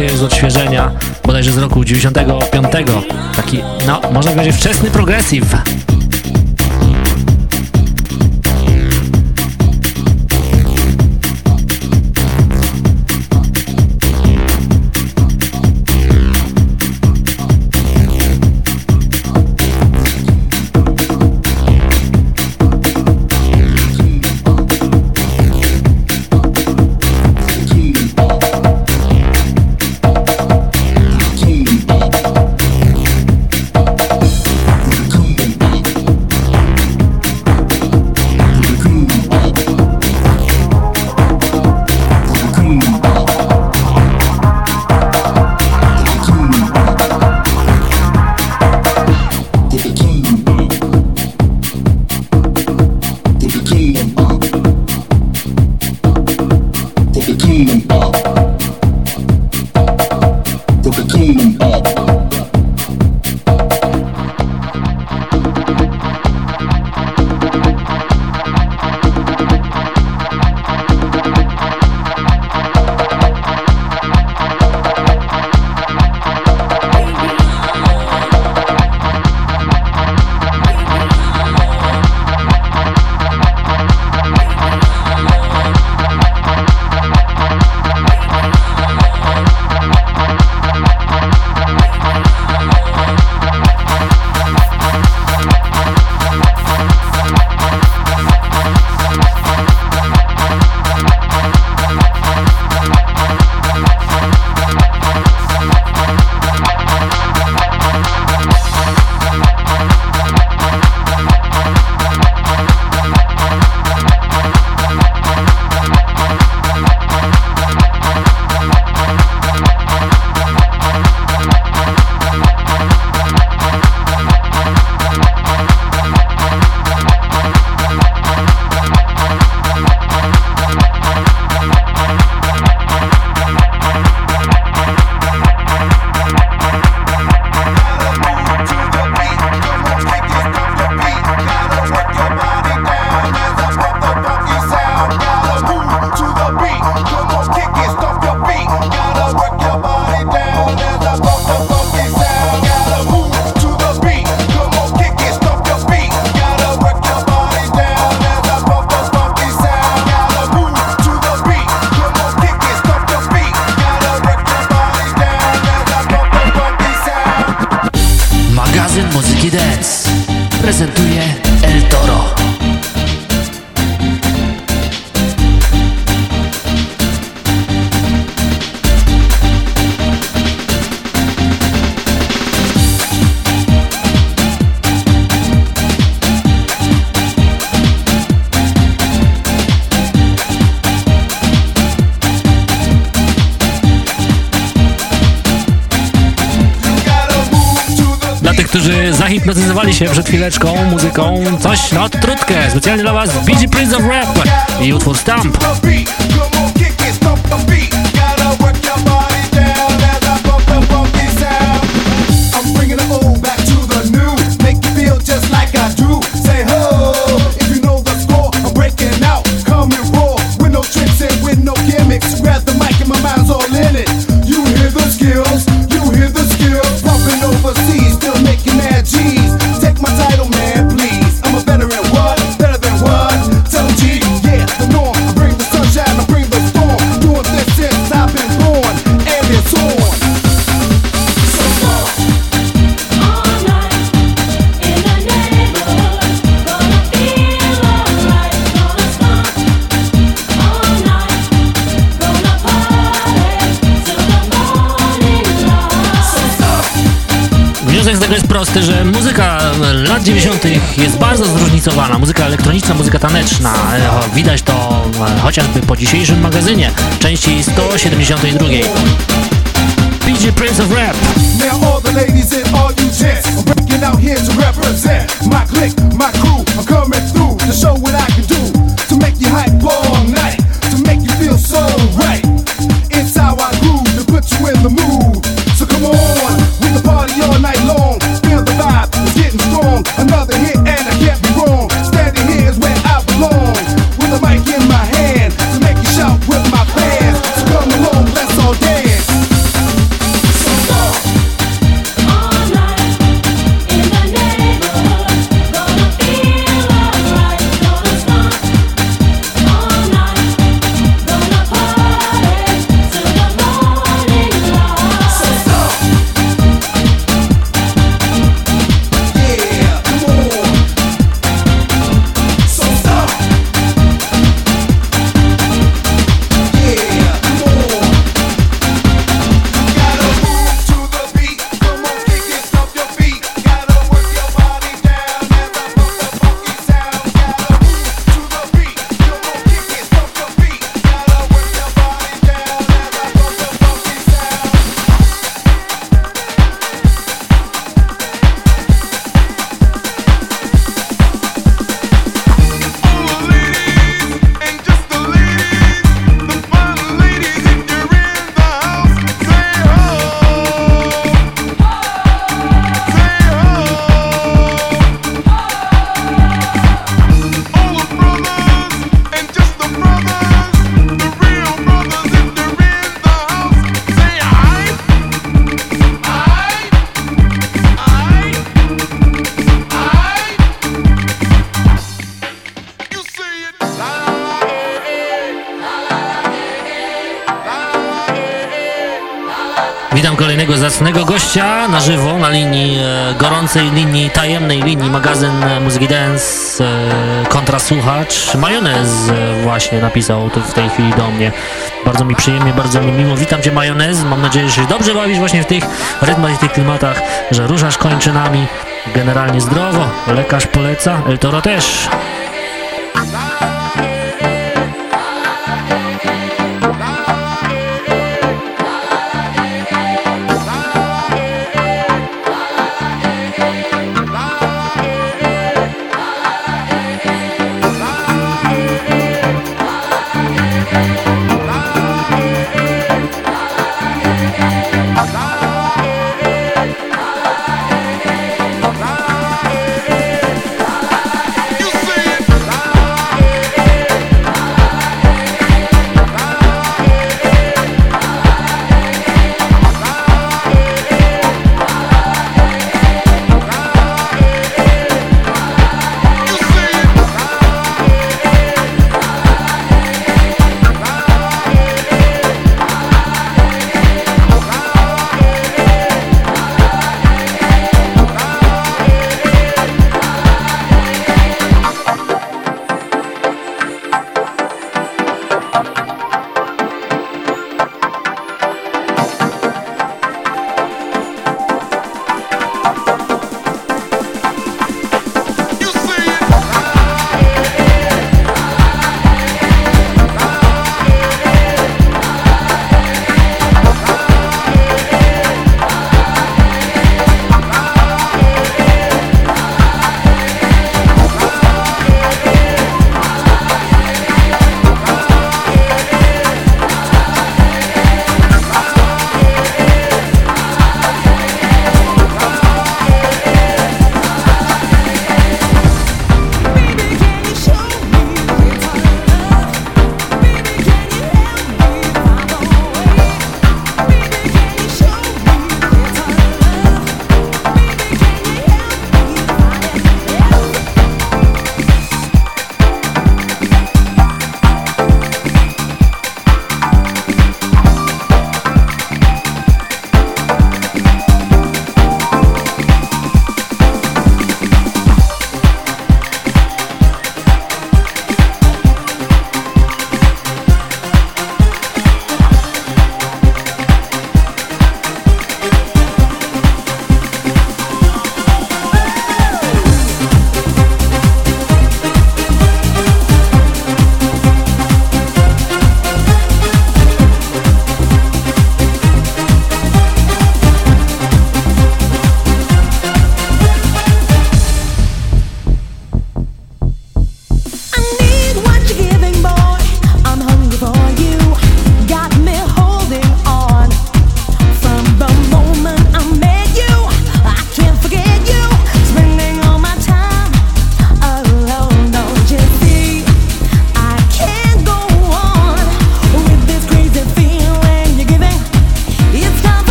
S16: warty jest odświeżenia, bodajże z roku 95. Taki, no, można powiedzieć wczesny progressive. Się przed chwileczką muzyką, coś na odtrutkę. Specjalnie dla Was BG Prince of Rap i utwór Stamp. lat 90. jest bardzo zróżnicowana. Muzyka elektroniczna, muzyka taneczna. E, widać to e, chociażby po dzisiejszym magazynie, części 172. PG Prince of Rap.
S17: Now all the ladies and all you gents,
S18: I'm breaking out here to represent my clique, my crew. I'm coming through to show what I can do to make you
S16: hype. Na żywo na linii e, gorącej linii, tajemnej linii magazyn e, Muzyki Dance e, kontrasłuchacz. Majonez e, właśnie napisał tu w tej chwili do mnie. Bardzo mi przyjemnie, bardzo mi miło. Witam Cię Majonez. Mam nadzieję, że się dobrze bawisz właśnie w tych rytmach i tych klimatach, że ruszasz kończynami. Generalnie zdrowo. Lekarz poleca, El Toro też.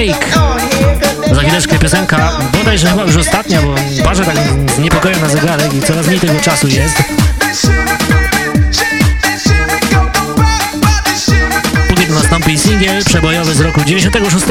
S1: Shake.
S16: Za chwileczkę piosenka, bodajże chyba już ostatnia, bo parzę tak z niepokojem na zegarek i coraz mniej tego czasu jest. Póki to nastąpi singiel przebojowy z roku 96.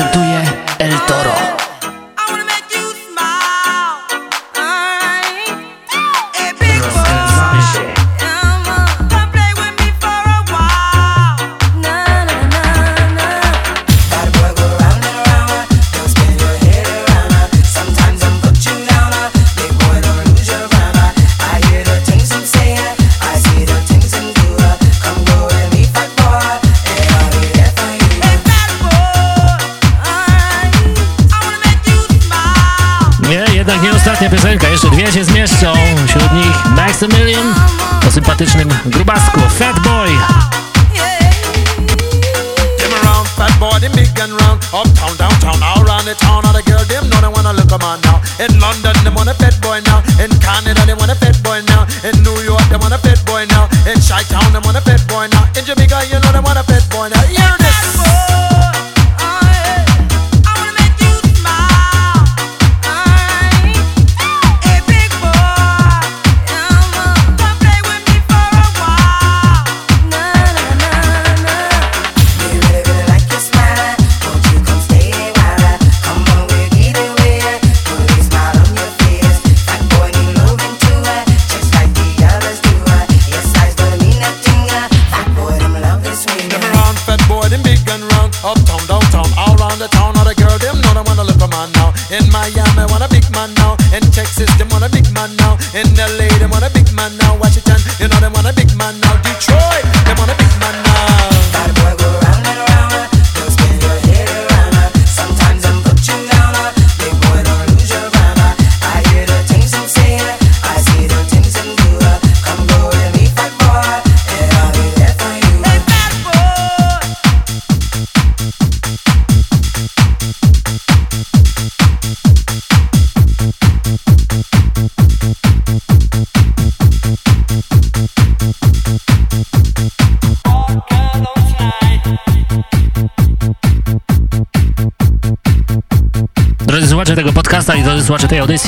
S19: ser tuya, el
S5: artystycznym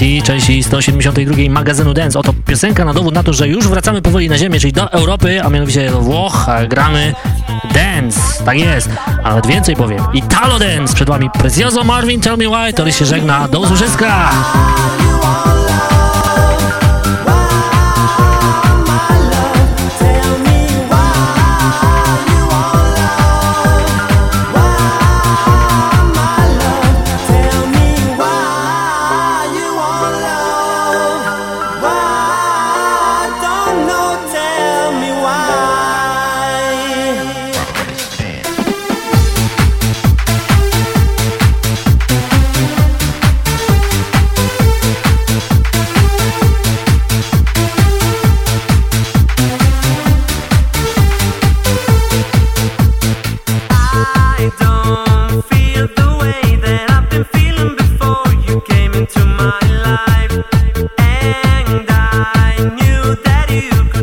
S5: audycji, części 172 magazynu Dance. Oto piosenka na dowód na to, że już wracamy powoli na ziemię, czyli do Europy, a mianowicie do Włoch, gramy Dance. Tak jest, a nawet więcej powiem. Italo Dance, przed wami Prezioso Marvin, Tell Me Why, to się żegna, do usłyszyska!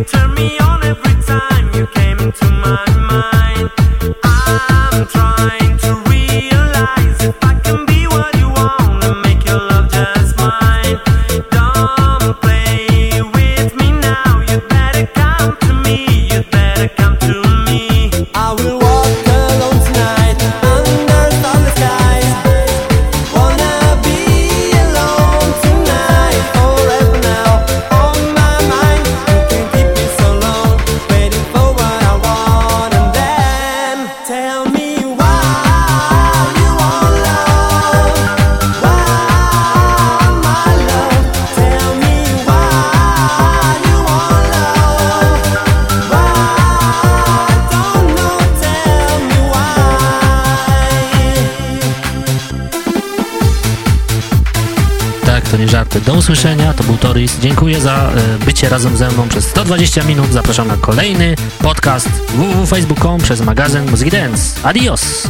S6: I
S5: usłyszenia, to był Toris. Dziękuję za e, bycie razem ze mną przez 120 minut. Zapraszam na kolejny podcast www.facebook.com przez magazyn Muzyki Dance. Adios!